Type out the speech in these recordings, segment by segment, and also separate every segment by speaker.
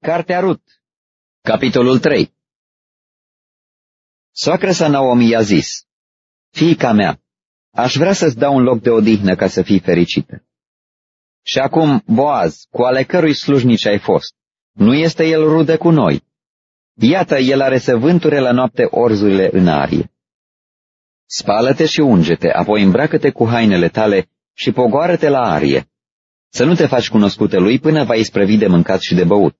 Speaker 1: Cartea Rut Capitolul 3 Soacră sa Naomi i-a zis, Fiica mea, aș vrea să-ți dau un loc de odihnă ca să fii fericită. Și acum, Boaz, cu ale cărui slujnici ai fost, nu este el rude cu noi. Iată, el are să vânture la noapte orzurile în arie. Spală-te și unge-te, apoi îmbracă-te cu hainele tale și pogoară-te la arie. Să nu te faci cunoscută lui până va isprăvi de mâncat și de băut.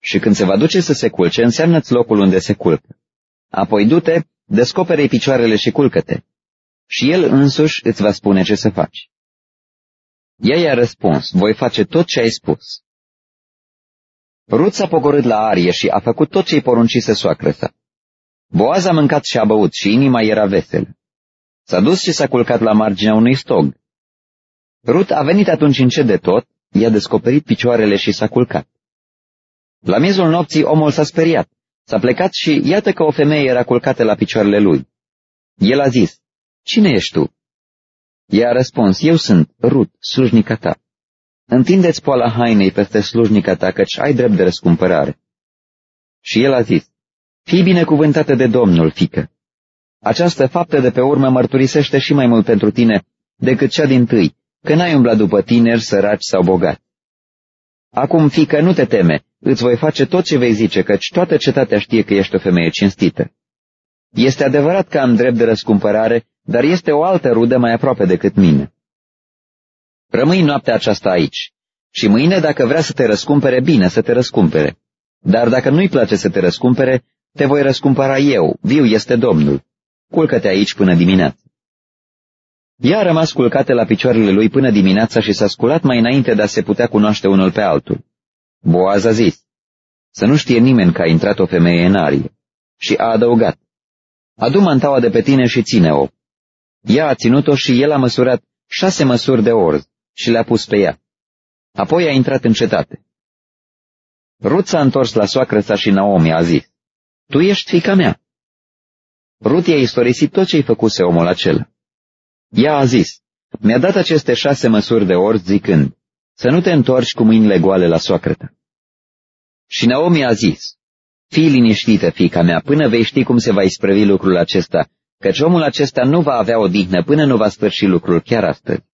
Speaker 1: Și când se va duce să se culce, înseamnă-ți locul unde se culcă. Apoi du-te, descopere picioarele și culcă-te. Și el însuși îți va spune ce să faci. Ea i-a răspuns, voi face tot ce ai spus. Rut s-a pogorât la arie și a făcut tot ce-i poruncise soacră sa. Boaz a mâncat și a băut și inima era veselă. S-a dus și s-a culcat la marginea unui stog. Rut a venit atunci încet de tot, i-a descoperit picioarele și s-a culcat. La miezul nopții omul s-a speriat, s-a plecat și iată că o femeie era culcată la picioarele lui. El a zis, Cine ești tu? Ea a răspuns, Eu sunt Rut, slujnica ta. Întindeți poala hainei peste slujnica ta, căci ai drept de răscumpărare. Și el a zis, Fii binecuvântată de Domnul, fică. Această faptă de pe urmă mărturisește și mai mult pentru tine decât cea din tâi, că n-ai umblat după tineri, săraci sau bogați. Acum, fică, nu te teme, îți voi face tot ce vei zice, căci toată cetatea știe că ești o femeie cinstită. Este adevărat că am drept de răscumpărare, dar este o altă rudă mai aproape decât mine. Rămâi noaptea aceasta aici și mâine, dacă vrea să te răscumpere, bine să te răscumpere. Dar dacă nu-i place să te răscumpere, te voi răscumpăra eu, viu este Domnul. Culcă-te aici până dimineață. Ea a rămas culcată la picioarele lui până dimineața și s-a sculat mai înainte de a se putea cunoaște unul pe altul. Boaz a zis, să nu știe nimeni că a intrat o femeie în arie. Și a adăugat, adu mantaua de pe tine și ține-o. Ea a ținut-o și el a măsurat șase măsuri de orz și le-a pus pe ea. Apoi a intrat în cetate. Rut s-a întors la soacră sa și Naomi a zis, Tu ești fica mea. Rut i-a istorisit tot ce-i făcuse omul acela. Ea a zis, mi-a dat aceste șase măsuri de orz zicând, să nu te întorci cu mâinile goale la soacră ta. Și Naomi a zis, fii liniștită, fica mea, până vei ști cum se va isprăvi lucrul acesta, căci omul acesta nu va avea o dihnă până nu va sfârși lucrul chiar astăzi.